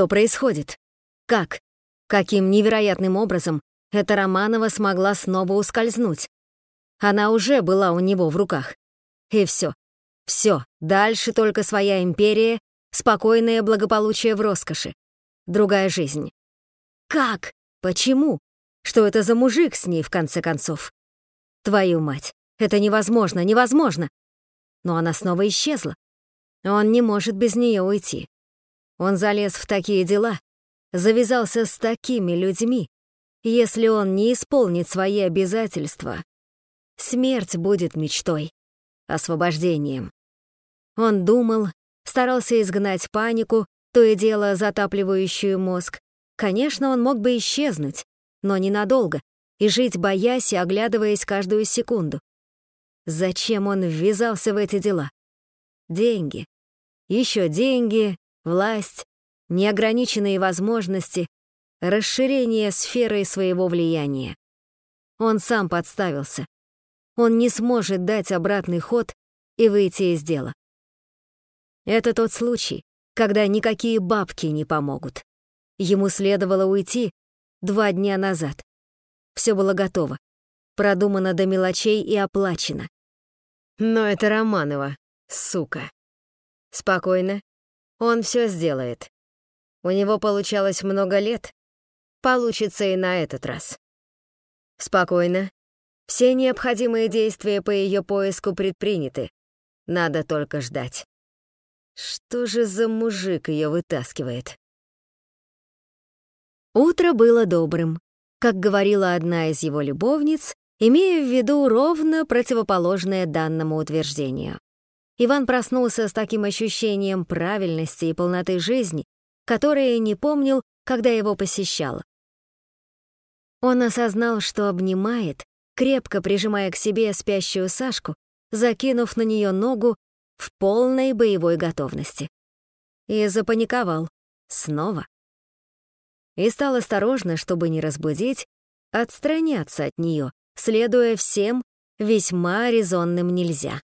Что происходит? Как? Каким невероятным образом эта Романова смогла снова ускользнуть? Она уже была у него в руках. И все. Все. Дальше только своя империя, спокойное благополучие в роскоши. Другая жизнь. Как? Почему? Что это за мужик с ней, в конце концов? Твою мать, это невозможно, невозможно! Но она снова исчезла. Он не может без нее уйти. Он залез в такие дела, завязался с такими людьми. Если он не исполнит свои обязательства, смерть будет мечтой, освобождением. Он думал, старался изгнать панику, то и дело затапливающую мозг. Конечно, он мог бы исчезнуть, но ненадолго, и жить боясь и оглядываясь каждую секунду. Зачем он ввязался в эти дела? Деньги. Еще деньги, власть, неограниченные возможности, расширение сферы своего влияния. Он сам подставился. Он не сможет дать обратный ход и выйти из дела. Это тот случай, когда никакие бабки не помогут. Ему следовало уйти два дня назад. Все было готово, продумано до мелочей и оплачено. Но это Романова, сука. Спокойно. Он все сделает. У него получалось много лет. Получится и на этот раз. Спокойно. Все необходимые действия по ее поиску предприняты. Надо только ждать. Что же за мужик ее вытаскивает? Утро было добрым, как говорила одна из его любовниц, имея в виду ровно противоположное данному утверждению. Иван проснулся с таким ощущением правильности и полноты жизни, которое не помнил, когда его посещал. Он осознал, что обнимает, крепко прижимая к себе спящую Сашку, закинув на нее ногу в полной боевой готовности. И запаниковал. Снова. И стал осторожно, чтобы не разбудить, отстраняться от нее, следуя всем весьма резонным нельзя.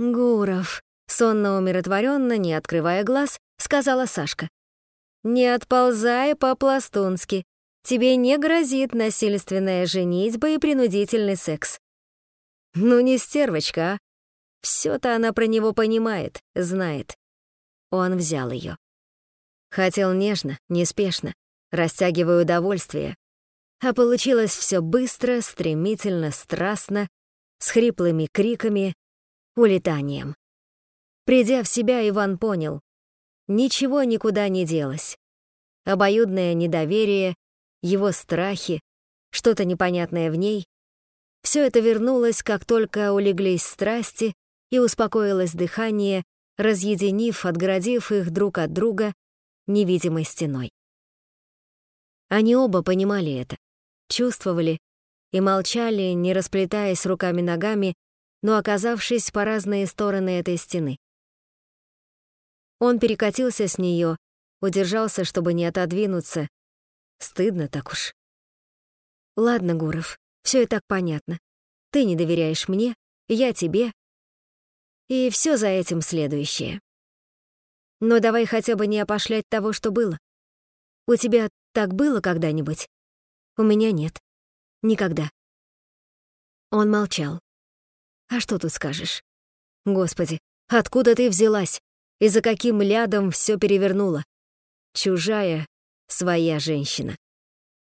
«Гуров», — сонно-умиротворенно, не открывая глаз, сказала Сашка. «Не отползай по-пластунски. Тебе не грозит насильственная женитьба и принудительный секс». «Ну не стервочка, а? Всё-то она про него понимает, знает». Он взял её. Хотел нежно, неспешно, растягивая удовольствие. А получилось всё быстро, стремительно, страстно, с хриплыми криками, улетанием. Придя в себя, Иван понял, ничего никуда не делось. Обоюдное недоверие, его страхи, что-то непонятное в ней — все это вернулось, как только улеглись страсти и успокоилось дыхание, разъединив, отгородив их друг от друга невидимой стеной. Они оба понимали это, чувствовали и молчали, не расплетаясь руками-ногами, но оказавшись по разные стороны этой стены. Он перекатился с нее, удержался, чтобы не отодвинуться. Стыдно так уж. Ладно, Гуров, все и так понятно. Ты не доверяешь мне, я тебе. И все за этим следующее. Но давай хотя бы не опошлять того, что было. У тебя так было когда-нибудь? У меня нет. Никогда. Он молчал. А что тут скажешь? Господи, откуда ты взялась? И за каким лядом все перевернула? Чужая, своя женщина.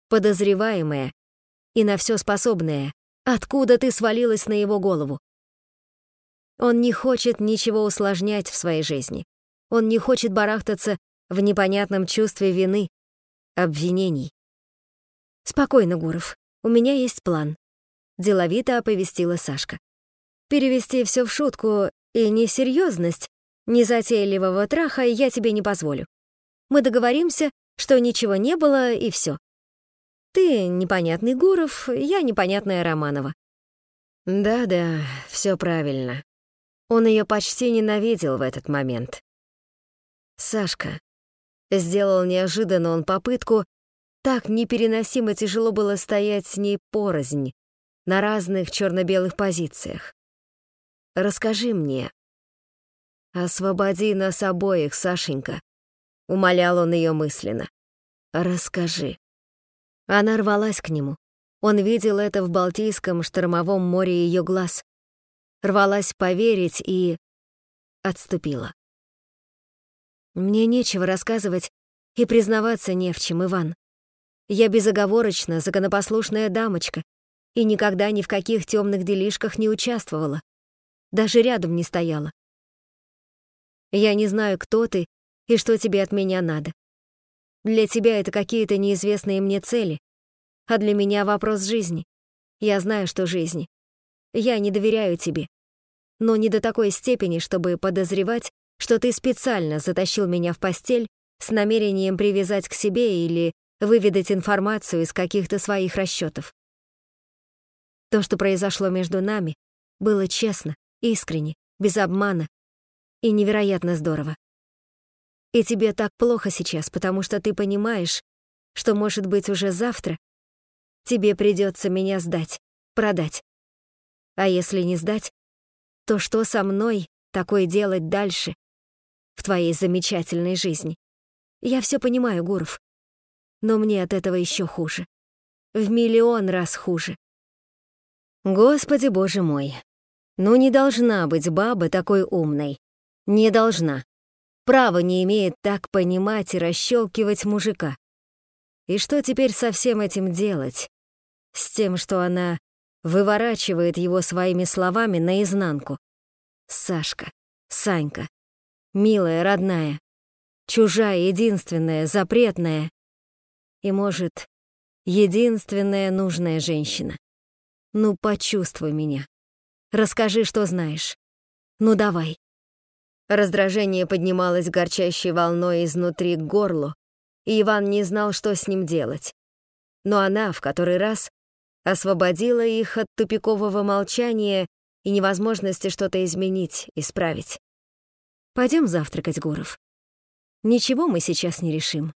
Подозреваемая и на все способная. Откуда ты свалилась на его голову? Он не хочет ничего усложнять в своей жизни. Он не хочет барахтаться в непонятном чувстве вины, обвинений. «Спокойно, Гуров, у меня есть план», — деловито оповестила Сашка. Перевести все в шутку и несерьезность незатейливого траха я тебе не позволю. Мы договоримся, что ничего не было, и все. Ты непонятный Гуров, я непонятная Романова. Да-да, все правильно. Он ее почти ненавидел в этот момент. Сашка. Сделал неожиданно он попытку, так непереносимо тяжело было стоять с ней порознь, на разных черно-белых позициях. Расскажи мне. Освободи нас обоих, Сашенька. — умолял он ее мысленно. «Расскажи». Она рвалась к нему. Он видел это в Балтийском штормовом море ее глаз. Рвалась поверить и... отступила. Мне нечего рассказывать и признаваться не в чем, Иван. Я безоговорочно законопослушная дамочка и никогда ни в каких темных делишках не участвовала. Даже рядом не стояла. Я не знаю, кто ты и что тебе от меня надо. Для тебя это какие-то неизвестные мне цели, а для меня вопрос жизни. Я знаю, что жизни. Я не доверяю тебе. Но не до такой степени, чтобы подозревать, что ты специально затащил меня в постель с намерением привязать к себе или выведать информацию из каких-то своих расчетов. То, что произошло между нами, было честно, искренне, без обмана и невероятно здорово. И тебе так плохо сейчас, потому что ты понимаешь, что, может быть, уже завтра тебе придется меня сдать, продать. А если не сдать, то что со мной такое делать дальше в твоей замечательной жизни? Я все понимаю, Гуров, но мне от этого еще хуже. В миллион раз хуже. Господи боже мой, ну не должна быть баба такой умной. Не должна. Право не имеет так понимать и расщелкивать мужика. И что теперь со всем этим делать? С тем, что она выворачивает его своими словами наизнанку. Сашка, Санька, милая, родная, чужая, единственная, запретная и, может, единственная нужная женщина. Ну, почувствуй меня. Расскажи, что знаешь. Ну, давай. Раздражение поднималось горчащей волной изнутри к горлу, и Иван не знал, что с ним делать. Но она в который раз освободила их от тупикового молчания и невозможности что-то изменить, исправить. Пойдем завтракать, Гуров. Ничего мы сейчас не решим.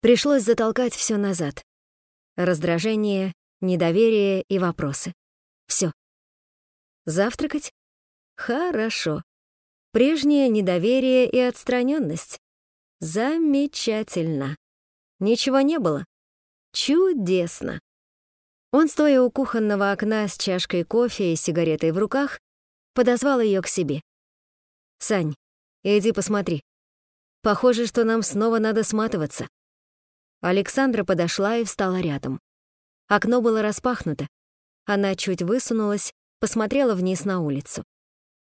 Пришлось затолкать все назад. Раздражение, недоверие и вопросы. Все. Завтракать? Хорошо. Прежнее недоверие и отстраненность. Замечательно. Ничего не было. Чудесно. Он, стоя у кухонного окна с чашкой кофе и сигаретой в руках, подозвал ее к себе. «Сань, иди посмотри. Похоже, что нам снова надо сматываться». Александра подошла и встала рядом. Окно было распахнуто. Она чуть высунулась, посмотрела вниз на улицу.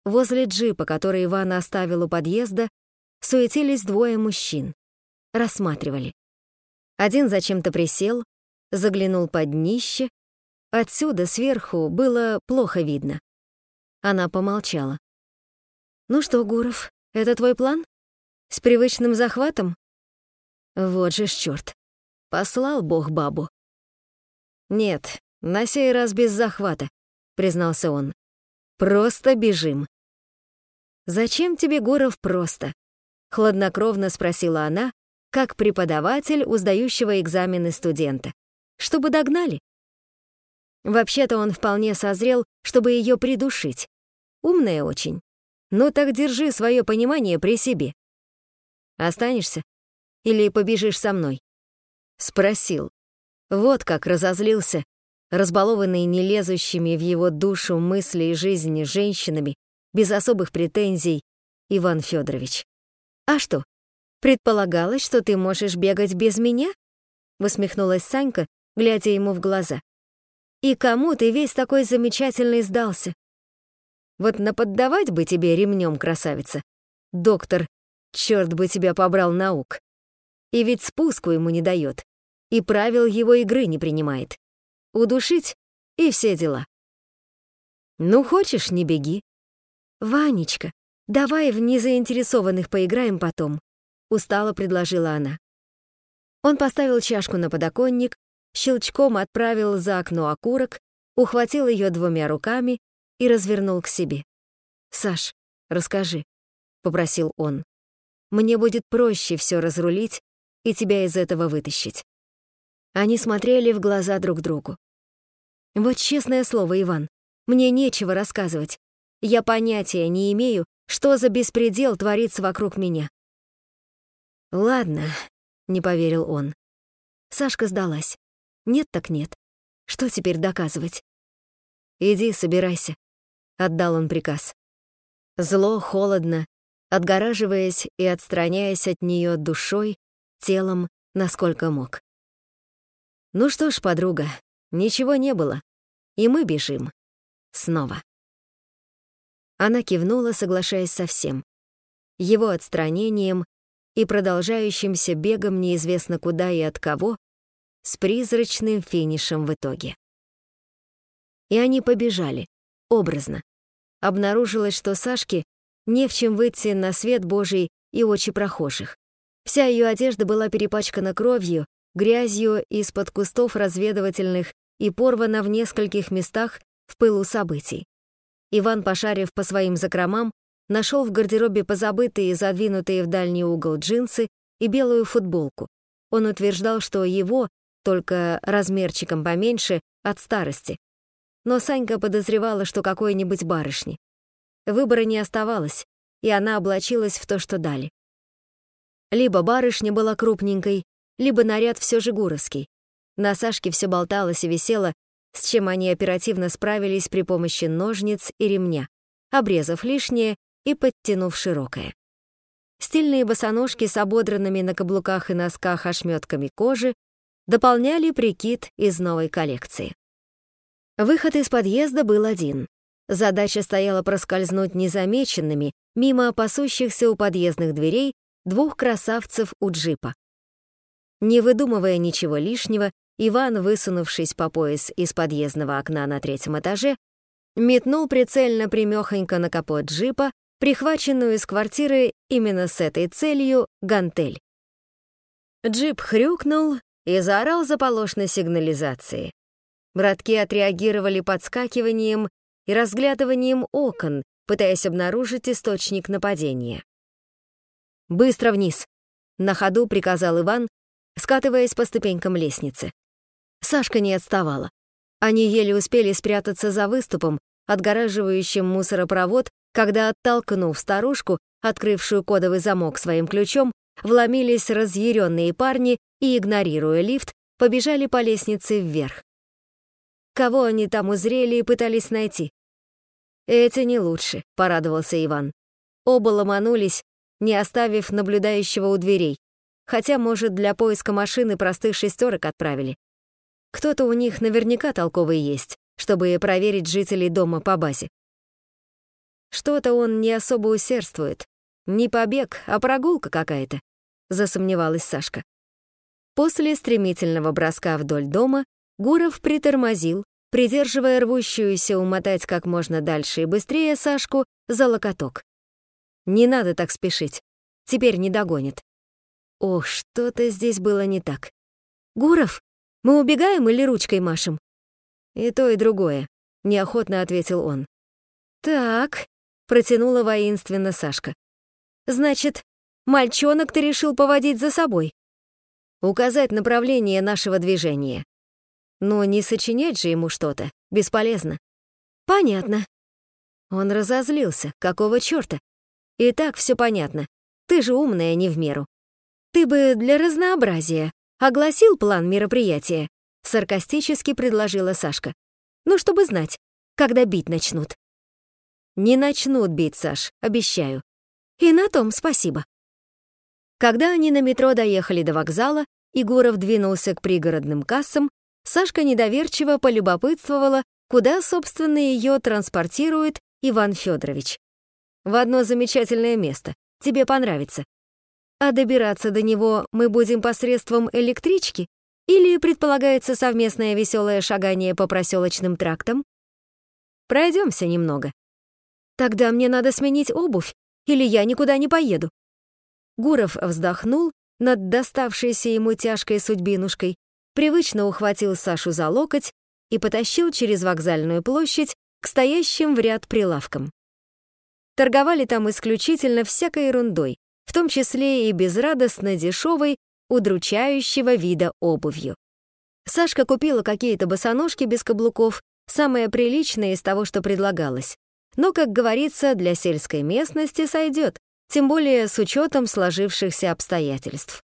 Возле джипа, который Иван оставил у подъезда, суетились двое мужчин. Рассматривали. Один зачем-то присел, заглянул под днище. Отсюда, сверху, было плохо видно. Она помолчала. «Ну что, Гуров, это твой план? С привычным захватом?» Вот же ж чёрт. Послал бог бабу. «Нет, на сей раз без захвата», — признался он. «Просто бежим». «Зачем тебе, Гуров, просто?» — хладнокровно спросила она, как преподаватель у сдающего экзамены студента чтобы догнали. Вообще-то он вполне созрел, чтобы ее придушить. Умная очень. Ну так держи свое понимание при себе. Останешься? Или побежишь со мной? Спросил. Вот как разозлился, разбалованный не лезущими в его душу мысли и жизни женщинами, без особых претензий, Иван Федорович. А что, предполагалось, что ты можешь бегать без меня? Усмехнулась Санька, глядя ему в глаза. «И кому ты весь такой замечательный сдался? Вот наподдавать бы тебе ремнем, красавица. Доктор, черт бы тебя побрал наук. И ведь спуску ему не дает, и правил его игры не принимает. Удушить и все дела. Ну, хочешь, не беги. Ванечка, давай в незаинтересованных поиграем потом, устало предложила она. Он поставил чашку на подоконник, щелчком отправил за окно окурок, ухватил ее двумя руками и развернул к себе. «Саш, расскажи», — попросил он. «Мне будет проще все разрулить и тебя из этого вытащить». Они смотрели в глаза друг другу. «Вот честное слово, Иван, мне нечего рассказывать. Я понятия не имею, что за беспредел творится вокруг меня. «Ладно», — не поверил он. Сашка сдалась. «Нет так нет. Что теперь доказывать?» «Иди, собирайся», — отдал он приказ. Зло, холодно, отгораживаясь и отстраняясь от нее душой, телом, насколько мог. «Ну что ж, подруга, ничего не было, и мы бежим. Снова». Она кивнула, соглашаясь со всем. Его отстранением и продолжающимся бегом неизвестно куда и от кого, с призрачным финишем в итоге. И они побежали, образно. Обнаружилось, что Сашке не в чем выйти на свет Божий и очи прохожих. Вся ее одежда была перепачкана кровью, грязью из-под кустов разведывательных и порвана в нескольких местах в пылу событий. Иван, пошарив по своим закромам, нашел в гардеробе позабытые и задвинутые в дальний угол джинсы и белую футболку. Он утверждал, что его, только размерчиком поменьше, от старости. Но Санька подозревала, что какой-нибудь барышни. Выбора не оставалось, и она облачилась в то, что дали. Либо барышня была крупненькой, либо наряд все же гуровский. На Сашке все болталось и висело, с чем они оперативно справились при помощи ножниц и ремня, обрезав лишнее и подтянув широкое. Стильные босоножки с ободранными на каблуках и носках ошметками кожи дополняли прикид из новой коллекции. Выход из подъезда был один. Задача стояла проскользнуть незамеченными мимо пасущихся у подъездных дверей двух красавцев у джипа. Не выдумывая ничего лишнего, Иван, высунувшись по пояс из подъездного окна на третьем этаже, метнул прицельно примёхонько на капот джипа прихваченную из квартиры именно с этой целью гантель. Джип хрюкнул и заорал заполошной сигнализации. Братки отреагировали подскакиванием и разглядыванием окон, пытаясь обнаружить источник нападения. «Быстро вниз!» — на ходу приказал Иван, скатываясь по ступенькам лестницы. Сашка не отставала. Они еле успели спрятаться за выступом, отгораживающим мусоропровод когда, оттолкнув старушку, открывшую кодовый замок своим ключом, вломились разъяренные парни и, игнорируя лифт, побежали по лестнице вверх. Кого они там узрели и пытались найти? «Эти не лучше», — порадовался Иван. Оба ломанулись, не оставив наблюдающего у дверей, хотя, может, для поиска машины простых шестерок отправили. Кто-то у них наверняка толковый есть, чтобы проверить жителей дома по базе. Что-то он не особо усердствует. Не побег, а прогулка какая-то, засомневалась Сашка. После стремительного броска вдоль дома Гуров притормозил, придерживая рвущуюся умотать как можно дальше и быстрее Сашку за локоток. Не надо так спешить. Теперь не догонит. Ох, что-то здесь было не так. «Гуров, мы убегаем или ручкой машем?» «И то, и другое», — неохотно ответил он. «Так», протянула воинственно Сашка. «Значит, мальчонок ты решил поводить за собой?» «Указать направление нашего движения. Но не сочинять же ему что-то, бесполезно». «Понятно». Он разозлился, какого чёрта? И так всё понятно. Ты же умная не в меру. Ты бы для разнообразия огласил план мероприятия, саркастически предложила Сашка. Ну, чтобы знать, когда бить начнут. Не начнут бить, Саш, обещаю. И на том спасибо. Когда они на метро доехали до вокзала, и Гуров двинулся к пригородным кассам, Сашка недоверчиво полюбопытствовала, куда, собственно, ее транспортирует Иван Федорович. В одно замечательное место. Тебе понравится. А добираться до него мы будем посредством электрички или предполагается совместное веселое шагание по проселочным трактам? Пройдемся немного. Тогда мне надо сменить обувь, или я никуда не поеду. Гуров вздохнул над доставшейся ему тяжкой судьбинушкой, привычно ухватил Сашу за локоть и потащил через вокзальную площадь к стоящим в ряд прилавкам. Торговали там исключительно всякой ерундой, в том числе и безрадостно дешевой, удручающего вида обувью. Сашка купила какие-то босоножки без каблуков, самое приличное из того, что предлагалось. Но, как говорится, для сельской местности сойдет, тем более с учетом сложившихся обстоятельств.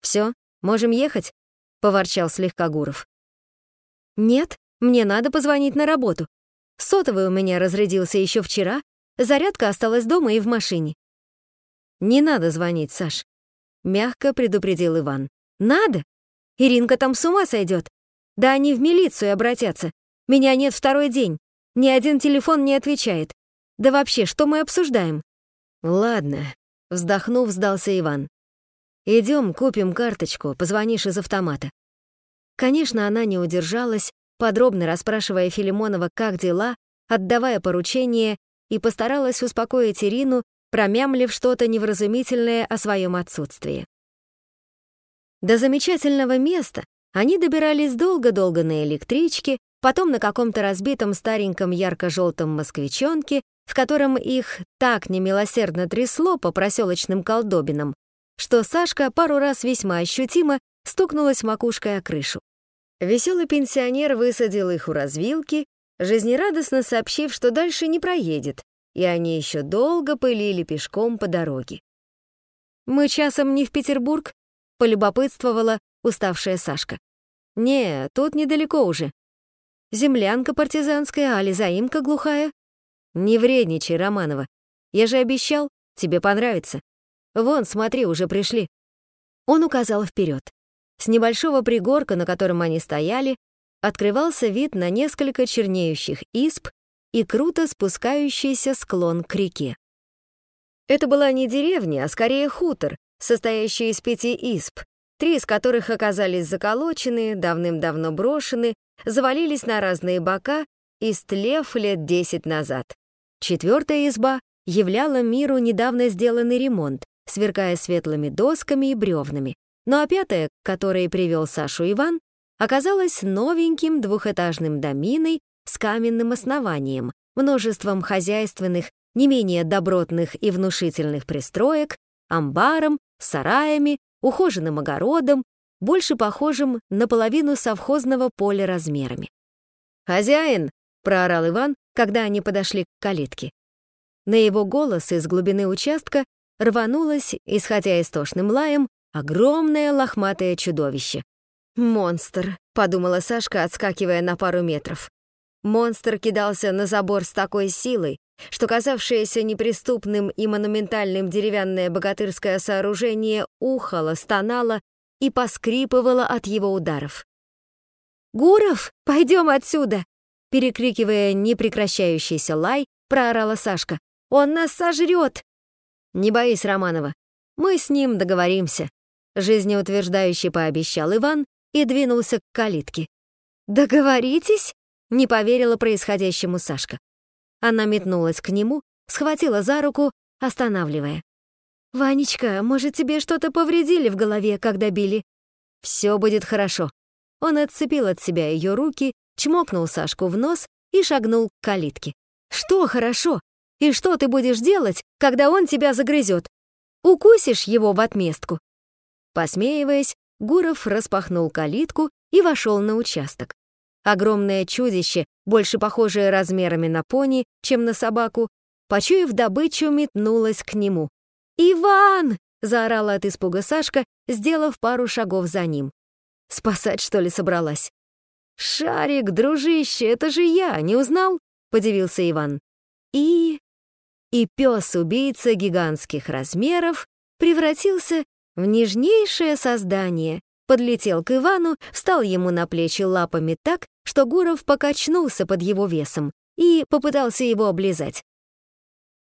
«Все, можем ехать?» — поворчал слегка Гуров. «Нет, мне надо позвонить на работу. Сотовый у меня разрядился еще вчера, зарядка осталась дома и в машине». «Не надо звонить, Саш», — мягко предупредил Иван. «Надо? Иринка там с ума сойдет. Да они в милицию обратятся. Меня нет второй день. Ни один телефон не отвечает. Да вообще, что мы обсуждаем?» «Ладно», — вздохнув, сдался Иван. Идем, купим карточку, позвонишь из автомата». Конечно, она не удержалась, подробно расспрашивая Филимонова, как дела, отдавая поручение, и постаралась успокоить Ирину, промямлив что-то невразумительное о своем отсутствии. До замечательного места они добирались долго-долго на электричке, потом на каком-то разбитом стареньком ярко-желтом москвичонке, в котором их так немилосердно трясло по проселочным колдобинам, что Сашка пару раз весьма ощутимо стукнулась макушкой о крышу. Веселый пенсионер высадил их у развилки, жизнерадостно сообщив, что дальше не проедет, и они еще долго пылили пешком по дороге. «Мы часом не в Петербург?» — полюбопытствовала уставшая Сашка. «Не, тут недалеко уже. Землянка партизанская, али заимка глухая?» «Не вредничай, Романова. Я же обещал, тебе понравится. Вон, смотри, уже пришли». Он указал вперед. С небольшого пригорка, на котором они стояли, открывался вид на несколько чернеющих исп и круто спускающийся склон к реке. Это была не деревня, а скорее хутор, состоящий из пяти исп, три из которых оказались заколочены, давным-давно брошены, завалились на разные бока, истлев лет десять назад. Четвертая изба являла миру недавно сделанный ремонт, сверкая светлыми досками и бревнами. Ну а пятая, к которой привел Сашу Иван, оказалась новеньким двухэтажным доминой с каменным основанием, множеством хозяйственных, не менее добротных и внушительных пристроек, амбаром, сараями, ухоженным огородом, больше похожим на половину совхозного поля размерами. «Хозяин!» — проорал Иван, когда они подошли к калитке. На его голос из глубины участка рванулось, исходя истошным лаем, огромное лохматое чудовище. «Монстр», — подумала Сашка, отскакивая на пару метров. Монстр кидался на забор с такой силой, что казавшееся неприступным и монументальным деревянное богатырское сооружение ухало, стонало и поскрипывало от его ударов. «Гуров, пойдем отсюда!» Перекрикивая непрекращающийся лай, проорала Сашка. «Он нас сожрет!» «Не боись, Романова, мы с ним договоримся», жизнеутверждающе пообещал Иван и двинулся к калитке. «Договоритесь?» — не поверила происходящему Сашка. Она метнулась к нему, схватила за руку, останавливая. «Ванечка, может, тебе что-то повредили в голове, когда били?» «Все будет хорошо». Он отцепил от себя ее руки, чмокнул Сашку в нос и шагнул к калитке. «Что хорошо? И что ты будешь делать, когда он тебя загрызет? Укусишь его в отместку?» Посмеиваясь, Гуров распахнул калитку и вошел на участок. Огромное чудище, больше похожее размерами на пони, чем на собаку, почуяв добычу, метнулось к нему. «Иван!» — заорала от испуга Сашка, сделав пару шагов за ним. «Спасать, что ли, собралась?» «Шарик, дружище, это же я, не узнал?» — подивился Иван. И... И пес-убийца гигантских размеров превратился в нежнейшее создание, подлетел к Ивану, встал ему на плечи лапами так, что Гуров покачнулся под его весом и попытался его облизать.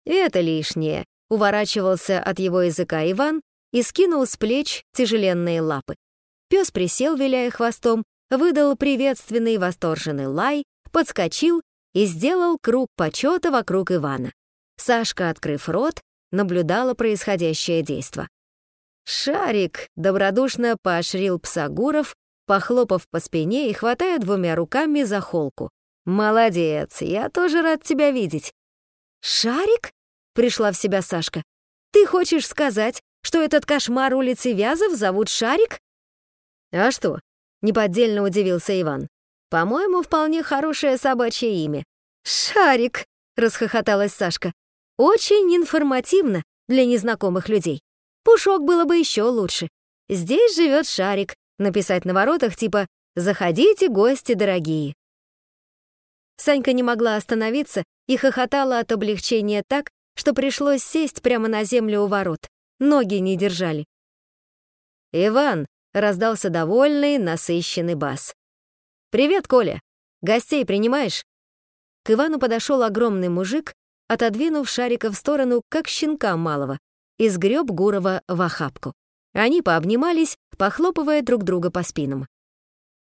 «Это лишнее», — уворачивался от его языка Иван и скинул с плеч тяжеленные лапы. Пес присел, виляя хвостом, выдал приветственный восторженный лай, подскочил и сделал круг почета вокруг Ивана. Сашка, открыв рот, наблюдала происходящее действо. «Шарик!» — добродушно поощрил пса Гуров, похлопав по спине и хватая двумя руками за холку. «Молодец, я тоже рад тебя видеть». «Шарик?» — пришла в себя Сашка. «Ты хочешь сказать, что этот кошмар улицы Вязов зовут Шарик?» «А что?» — неподдельно удивился Иван. «По-моему, вполне хорошее собачье имя». «Шарик!» — расхохоталась Сашка. «Очень информативно, для незнакомых людей. Пушок было бы еще лучше. Здесь живет шарик. Написать на воротах типа «Заходите, гости дорогие». Санька не могла остановиться и хохотала от облегчения так, что пришлось сесть прямо на землю у ворот. Ноги не держали. «Иван!» — раздался довольный, насыщенный бас. «Привет, Коля! Гостей принимаешь?» К Ивану подошел огромный мужик, отодвинув шарика в сторону, как щенка малого, и сгреб Гурова в охапку. Они пообнимались, похлопывая друг друга по спинам.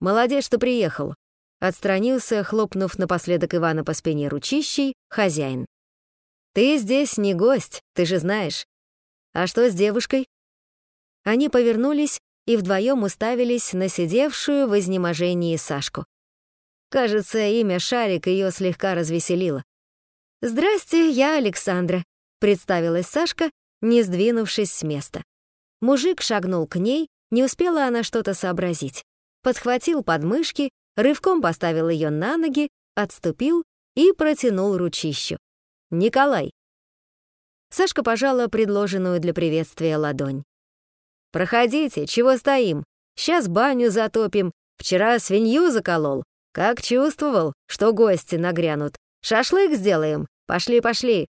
«Молодец, что приехал», — отстранился, хлопнув напоследок Ивана по спине ручищей, хозяин. «Ты здесь не гость, ты же знаешь. А что с девушкой?» Они повернулись и вдвоем уставились на сидевшую в изнеможении Сашку. Кажется, имя Шарик ее слегка развеселило. «Здрасте, я Александра», — представилась Сашка, не сдвинувшись с места. Мужик шагнул к ней, не успела она что-то сообразить. Подхватил подмышки, рывком поставил ее на ноги, отступил и протянул ручищу. «Николай!» Сашка пожала предложенную для приветствия ладонь. «Проходите, чего стоим? Сейчас баню затопим. Вчера свинью заколол. Как чувствовал, что гости нагрянут. Шашлык сделаем. Пошли, пошли».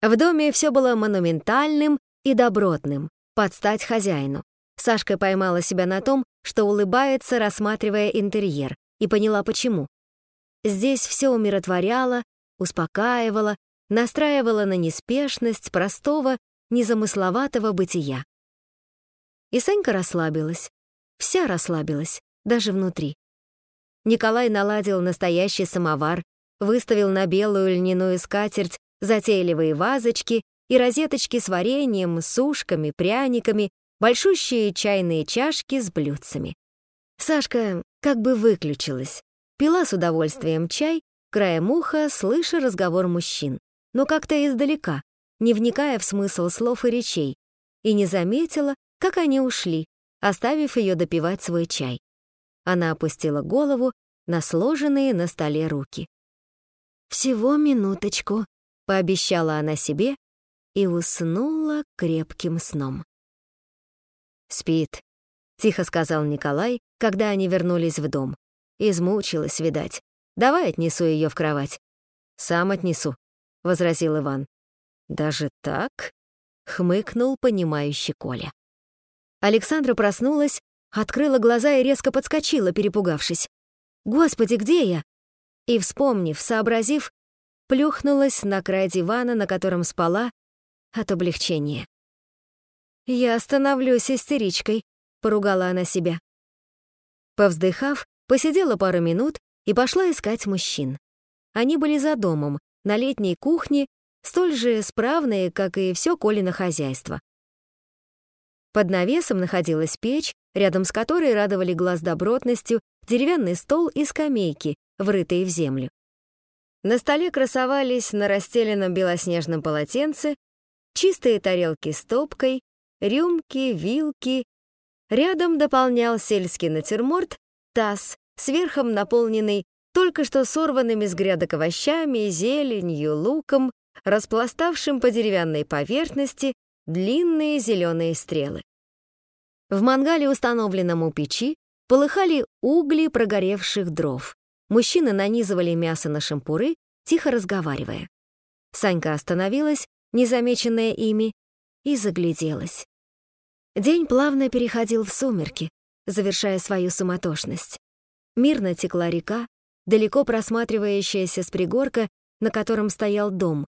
В доме все было монументальным и добротным, под стать хозяину. Сашка поймала себя на том, что улыбается, рассматривая интерьер, и поняла почему. Здесь все умиротворяло, успокаивало, настраивала на неспешность простого, незамысловатого бытия. И Санька расслабилась. Вся расслабилась, даже внутри. Николай наладил настоящий самовар, выставил на белую льняную скатерть затейливые вазочки и розеточки с вареньем, сушками, пряниками, большущие чайные чашки с блюдцами. Сашка как бы выключилась, пила с удовольствием чай, краем уха слыша разговор мужчин но как-то издалека, не вникая в смысл слов и речей, и не заметила, как они ушли, оставив ее допивать свой чай. Она опустила голову на сложенные на столе руки. «Всего минуточку», — пообещала она себе и уснула крепким сном. «Спит», — тихо сказал Николай, когда они вернулись в дом. Измучилась, видать. Давай отнесу ее в кровать. Сам отнесу, — возразил Иван. «Даже так?» — хмыкнул понимающий Коля. Александра проснулась, открыла глаза и резко подскочила, перепугавшись. «Господи, где я?» И, вспомнив, сообразив, плюхнулась на край дивана, на котором спала, от облегчения. «Я становлюсь истеричкой», — поругала она себя. Повздыхав, посидела пару минут и пошла искать мужчин. Они были за домом, на летней кухне, столь же справные, как и все Колино хозяйство. Под навесом находилась печь, рядом с которой радовали глаз добротностью деревянный стол и скамейки, врытые в землю. На столе красовались на расстеленном белоснежном полотенце чистые тарелки с топкой, рюмки, вилки. Рядом дополнял сельский натюрморт таз, сверхом наполненный только что сорванными с грядок овощами, зеленью, луком, распластавшим по деревянной поверхности длинные зеленые стрелы. В мангале, установленном у печи, полыхали угли прогоревших дров. Мужчины нанизывали мясо на шампуры, тихо разговаривая. Санька остановилась, незамеченная ими, и загляделась. День плавно переходил в сумерки, завершая свою суматошность. Мирно текла река, далеко просматривающаяся с пригорка, на котором стоял дом.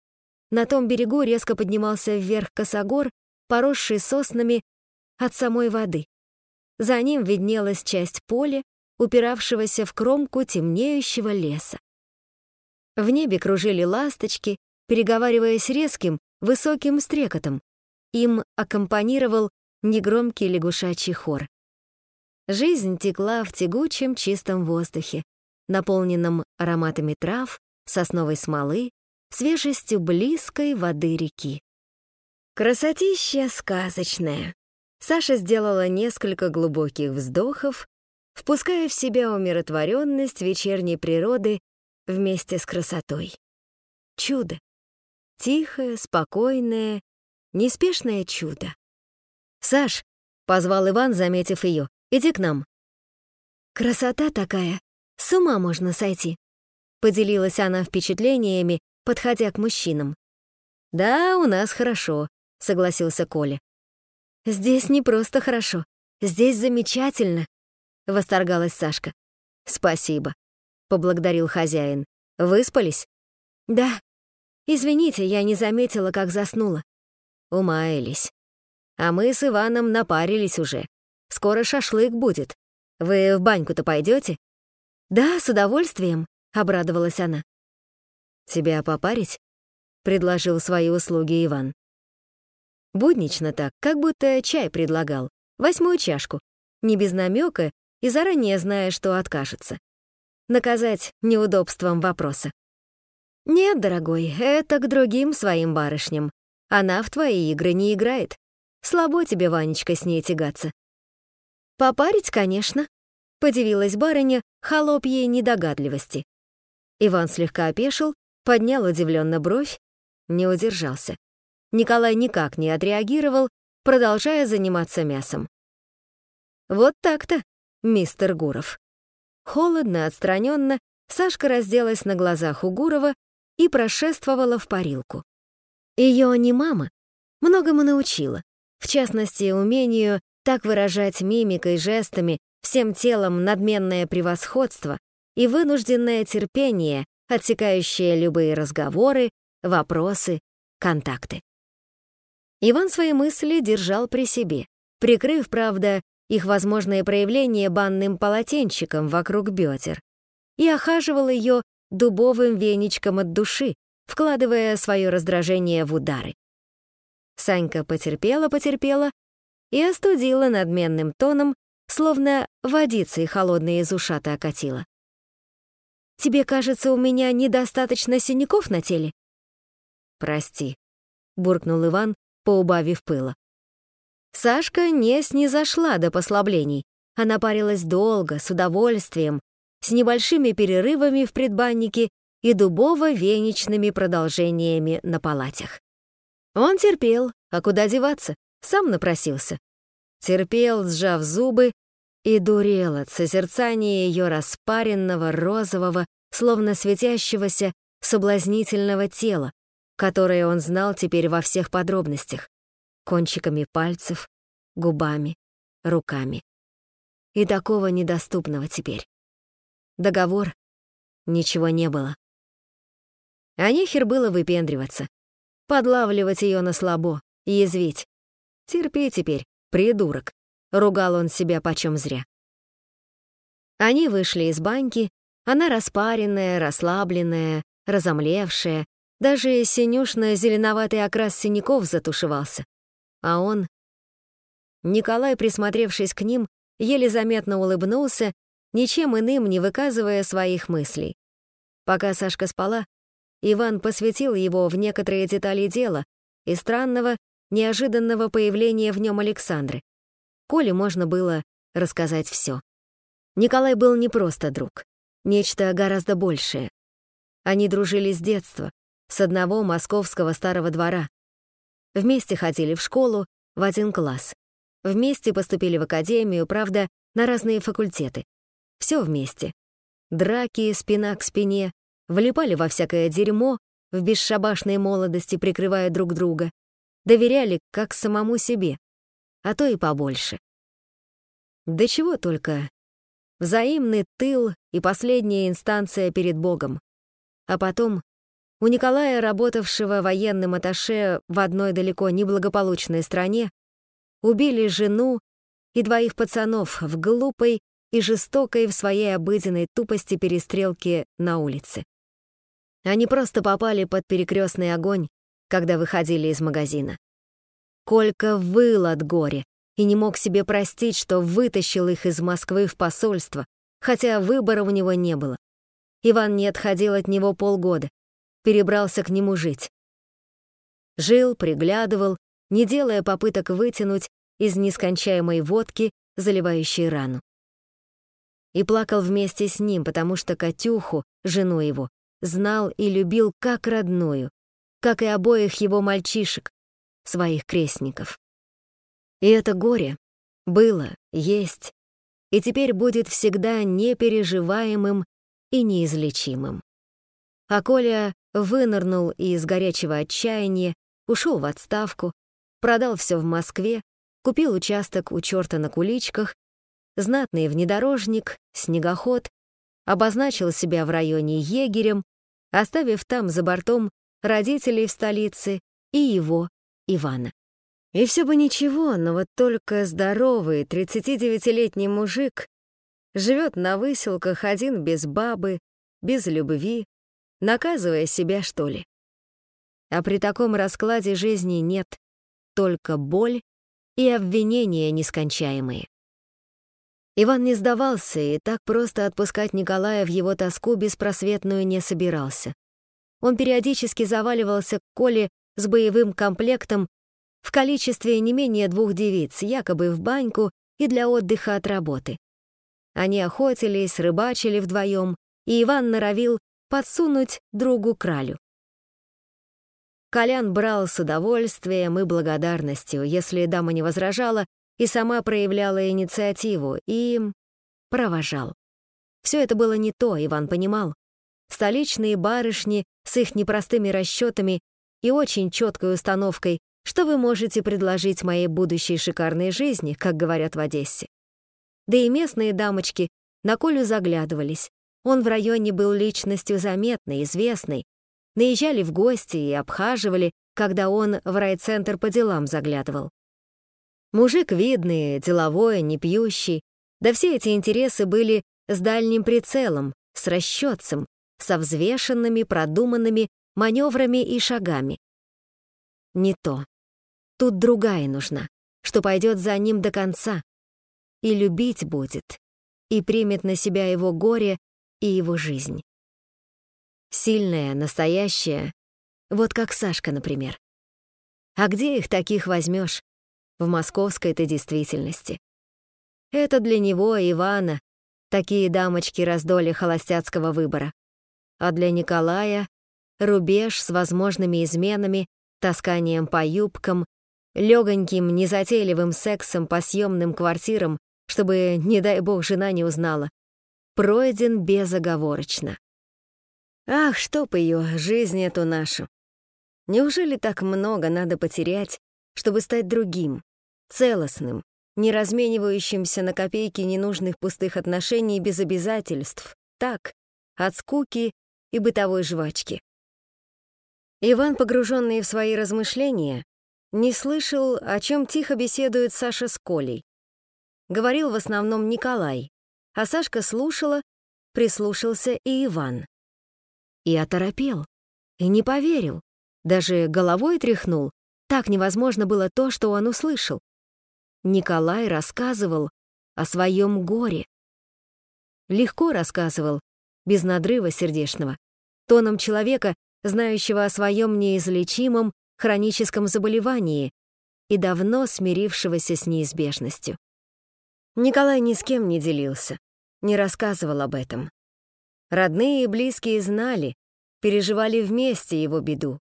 На том берегу резко поднимался вверх косогор, поросший соснами от самой воды. За ним виднелась часть поля, упиравшегося в кромку темнеющего леса. В небе кружили ласточки, переговариваясь резким, высоким стрекотом. Им аккомпанировал негромкий лягушачий хор. Жизнь текла в тягучем чистом воздухе, наполненном ароматами трав, сосновой смолы, свежестью близкой воды реки. Красотища сказочная. Саша сделала несколько глубоких вздохов, впуская в себя умиротворенность вечерней природы вместе с красотой. Чудо. Тихое, спокойное, Неспешное чудо. «Саш!» — позвал Иван, заметив ее. «Иди к нам». «Красота такая! С ума можно сойти!» Поделилась она впечатлениями, подходя к мужчинам. «Да, у нас хорошо», — согласился Коля. «Здесь не просто хорошо, здесь замечательно», — восторгалась Сашка. «Спасибо», — поблагодарил хозяин. «Выспались?» «Да. Извините, я не заметила, как заснула». Умаялись. А мы с Иваном напарились уже. Скоро шашлык будет. Вы в баньку-то пойдете? Да, с удовольствием, обрадовалась она. Тебя попарить? предложил свои услуги Иван. Буднично так, как будто чай предлагал. Восьмую чашку. Не без намека и заранее зная, что откажется. Наказать неудобством вопроса. «Нет, дорогой, это к другим своим барышням. Она в твои игры не играет. Слабо тебе, Ванечка, с ней тягаться». «Попарить, конечно», — подивилась барыня холопьей недогадливости. Иван слегка опешил, поднял удивленно бровь, не удержался. Николай никак не отреагировал, продолжая заниматься мясом. «Вот так-то, мистер Гуров». Холодно, отстраненно Сашка разделась на глазах у Гурова и прошествовала в парилку. Ее не мама многому научила, в частности, умению так выражать мимикой, жестами, всем телом надменное превосходство и вынужденное терпение, отсекающее любые разговоры, вопросы, контакты. Иван свои мысли держал при себе, прикрыв, правда, их возможное проявление банным полотенчиком вокруг бедер, и охаживал ее дубовым веничком от души, вкладывая свое раздражение в удары. Санька потерпела-потерпела и остудила надменным тоном, словно водицей холодной из ушата окатила. «Тебе кажется, у меня недостаточно синяков на теле?» «Прости», — буркнул Иван, поубавив пыла. Сашка не снизошла до послаблений. Она парилась долго, с удовольствием, с небольшими перерывами в предбаннике и дубово-веничными продолжениями на палатях. Он терпел, а куда деваться, сам напросился. Терпел, сжав зубы, и дурел от созерцания ее распаренного, розового, словно светящегося, соблазнительного тела, которое он знал теперь во всех подробностях, кончиками пальцев, губами, руками. И такого недоступного теперь. Договор — ничего не было. А нехер было выпендриваться, подлавливать ее на слабо, язвить. Терпи теперь, придурок, ругал он себя почем зря. Они вышли из баньки, она распаренная, расслабленная, разомлевшая, даже синюшно-зеленоватый окрас синяков затушевался. А он... Николай, присмотревшись к ним, еле заметно улыбнулся ничем иным не выказывая своих мыслей. Пока Сашка спала, Иван посвятил его в некоторые детали дела и странного, неожиданного появления в нем Александры. Коле можно было рассказать все. Николай был не просто друг, нечто гораздо большее. Они дружили с детства, с одного московского старого двора. Вместе ходили в школу, в один класс. Вместе поступили в академию, правда, на разные факультеты. Все вместе. Драки спина к спине, влипали во всякое дерьмо, в бесшабашной молодости прикрывая друг друга, доверяли как самому себе, а то и побольше. Да чего только. Взаимный тыл и последняя инстанция перед Богом. А потом у Николая, работавшего военным аташе в одной далеко неблагополучной стране, убили жену и двоих пацанов в глупой, и жестокой в своей обыденной тупости перестрелки на улице. Они просто попали под перекрестный огонь, когда выходили из магазина. Колька выл от горя и не мог себе простить, что вытащил их из Москвы в посольство, хотя выбора у него не было. Иван не отходил от него полгода, перебрался к нему жить. Жил, приглядывал, не делая попыток вытянуть из нескончаемой водки, заливающей рану и плакал вместе с ним, потому что Катюху, жену его, знал и любил как родную, как и обоих его мальчишек, своих крестников. И это горе было, есть, и теперь будет всегда непереживаемым и неизлечимым. А Коля вынырнул из горячего отчаяния, ушел в отставку, продал все в Москве, купил участок у черта на куличках, знатный внедорожник, снегоход, обозначил себя в районе егерем, оставив там за бортом родителей в столице и его, Ивана. И все бы ничего, но вот только здоровый 39-летний мужик живет на выселках один без бабы, без любви, наказывая себя, что ли. А при таком раскладе жизни нет только боль и обвинения нескончаемые. Иван не сдавался и так просто отпускать Николая в его тоску беспросветную не собирался. Он периодически заваливался к Коле с боевым комплектом в количестве не менее двух девиц, якобы в баньку и для отдыха от работы. Они охотились, рыбачили вдвоем, и Иван норовил подсунуть другу кралю. Колян брал с удовольствием и благодарностью, если дама не возражала и сама проявляла инициативу, и провожал. Все это было не то, Иван понимал. Столичные барышни с их непростыми расчетами и очень четкой установкой что вы можете предложить моей будущей шикарной жизни, как говорят в Одессе. Да и местные дамочки на Колю заглядывались. Он в районе был личностью заметной, известной. Наезжали в гости и обхаживали, когда он в райцентр по делам заглядывал. Мужик видный, деловой, не пьющий. Да все эти интересы были с дальним прицелом, с расчетцем, со взвешенными, продуманными маневрами и шагами. Не то. Тут другая нужна, что пойдет за ним до конца. И любить будет, и примет на себя его горе и его жизнь. Сильная, настоящая, вот как Сашка, например. А где их таких возьмешь? В московской-то действительности. Это для него, Ивана, такие дамочки раздоли холостяцкого выбора. А для Николая — рубеж с возможными изменами, тасканием по юбкам легоньким, незатейливым сексом по съемным квартирам, чтобы, не дай бог, жена не узнала, пройден безоговорочно. Ах, чтоб ее, жизнь эту нашу. Неужели так много надо потерять, чтобы стать другим, целостным, не разменивающимся на копейки ненужных пустых отношений без обязательств, так, от скуки и бытовой жвачки? Иван, погруженный в свои размышления, не слышал, о чем тихо беседует Саша с Колей. Говорил в основном Николай, а Сашка слушала, прислушался и Иван. И оторопел, и не поверил, даже головой тряхнул, так невозможно было то, что он услышал. Николай рассказывал о своем горе. Легко рассказывал, без надрыва сердечного, тоном человека, знающего о своем неизлечимом хроническом заболевании и давно смирившегося с неизбежностью. Николай ни с кем не делился, не рассказывал об этом. Родные и близкие знали, переживали вместе его беду.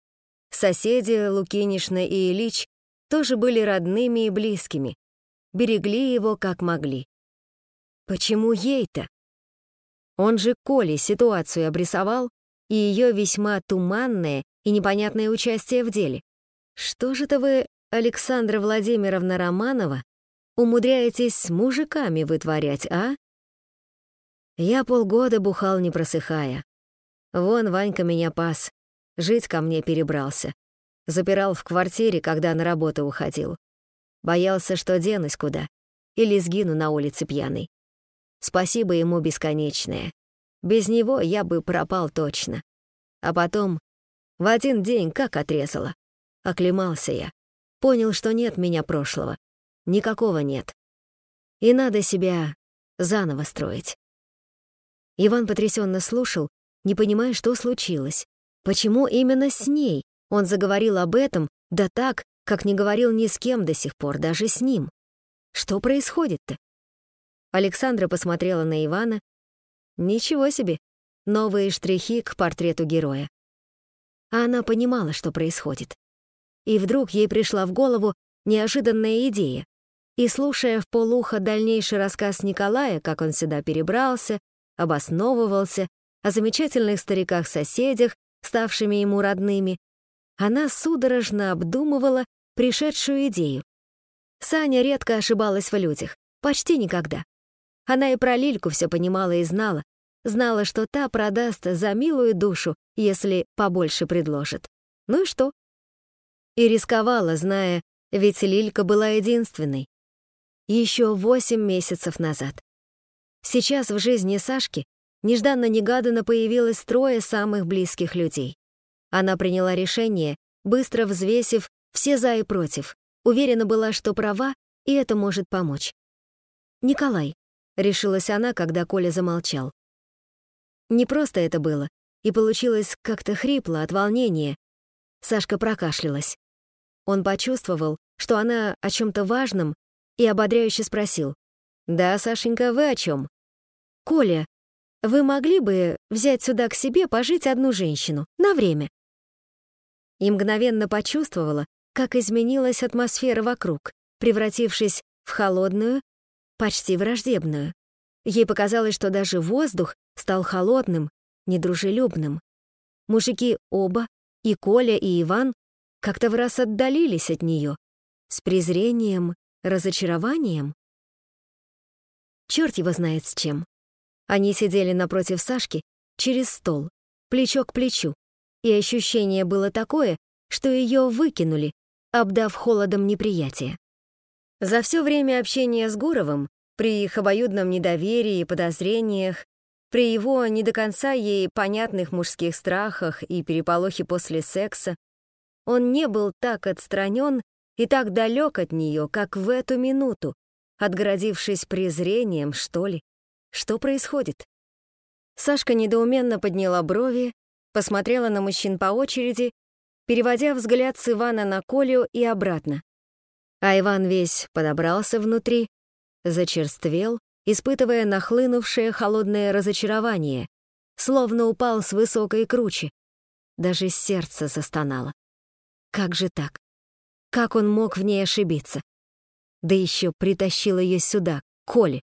Соседи Лукинишна и Ильич тоже были родными и близкими, берегли его как могли. Почему ей-то? Он же Коле ситуацию обрисовал, и ее весьма туманное и непонятное участие в деле. Что же-то вы, Александра Владимировна Романова, умудряетесь с мужиками вытворять, а? Я полгода бухал, не просыхая. Вон Ванька меня пас, жить ко мне перебрался. Запирал в квартире, когда на работу уходил. Боялся, что денусь куда, или сгину на улице пьяный. Спасибо ему бесконечное. Без него я бы пропал точно. А потом в один день как отрезало. Оклемался я. Понял, что нет меня прошлого. Никакого нет. И надо себя заново строить. Иван потрясенно слушал, не понимая, что случилось. Почему именно с ней он заговорил об этом, да так, как не говорил ни с кем до сих пор, даже с ним? Что происходит-то? Александра посмотрела на Ивана. Ничего себе, новые штрихи к портрету героя а она понимала, что происходит. И вдруг ей пришла в голову неожиданная идея. И слушая в полухо дальнейший рассказ Николая, как он сюда перебрался, обосновывался, о замечательных стариках-соседях, ставшими ему родными, она судорожно обдумывала пришедшую идею. Саня редко ошибалась в людях, почти никогда. Она и про Лильку все понимала и знала, знала, что та продаст за милую душу, если побольше предложит. Ну и что? И рисковала, зная, ведь Лилька была единственной. Еще восемь месяцев назад. Сейчас в жизни Сашки нежданно-негаданно появилось трое самых близких людей. Она приняла решение, быстро взвесив все за и против, уверена была, что права, и это может помочь. «Николай», — решилась она, когда Коля замолчал. Не просто это было, и получилось как-то хрипло от волнения. Сашка прокашлялась. Он почувствовал, что она о чем-то важном, и ободряюще спросил. «Да, Сашенька, вы о чем? «Коля, вы могли бы взять сюда к себе пожить одну женщину на время?» И мгновенно почувствовала, как изменилась атмосфера вокруг, превратившись в холодную, почти враждебную. Ей показалось, что даже воздух стал холодным, недружелюбным. Мужики оба, и Коля, и Иван, как-то в раз отдалились от нее, с презрением, разочарованием. Черт его знает с чем. Они сидели напротив Сашки, через стол, плечо к плечу, и ощущение было такое, что ее выкинули, обдав холодом неприятия. За все время общения с Гуровым, при их обоюдном недоверии и подозрениях, при его не до конца ей понятных мужских страхах и переполохе после секса, он не был так отстранен и так далек от нее, как в эту минуту, отгородившись презрением, что ли. Что происходит? Сашка недоуменно подняла брови, посмотрела на мужчин по очереди, переводя взгляд с Ивана на Колю и обратно. А Иван весь подобрался внутри, зачерствел, испытывая нахлынувшее холодное разочарование, словно упал с высокой кручи. Даже сердце застонало. Как же так? Как он мог в ней ошибиться? Да еще притащил ее сюда, Коле.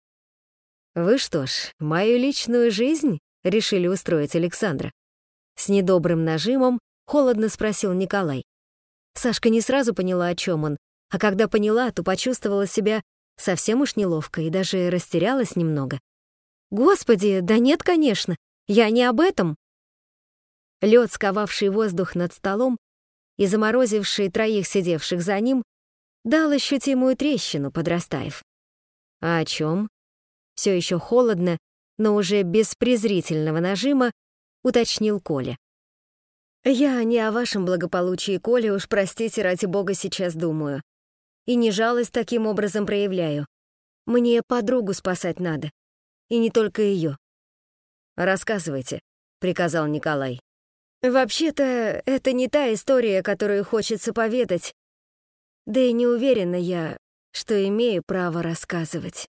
«Вы что ж, мою личную жизнь решили устроить Александра?» С недобрым нажимом холодно спросил Николай. Сашка не сразу поняла, о чем он, а когда поняла, то почувствовала себя совсем уж неловко и даже растерялась немного. «Господи, да нет, конечно, я не об этом!» Лед, сковавший воздух над столом и заморозивший троих сидевших за ним, дал ощутимую трещину, подрастаев. «А о чем?» Все еще холодно, но уже без презрительного нажима, уточнил Коля. «Я не о вашем благополучии, Коля, уж простите, ради бога, сейчас думаю и не жалость таким образом проявляю. Мне подругу спасать надо. И не только ее. «Рассказывайте», — приказал Николай. «Вообще-то, это не та история, которую хочется поведать. Да и не уверена я, что имею право рассказывать».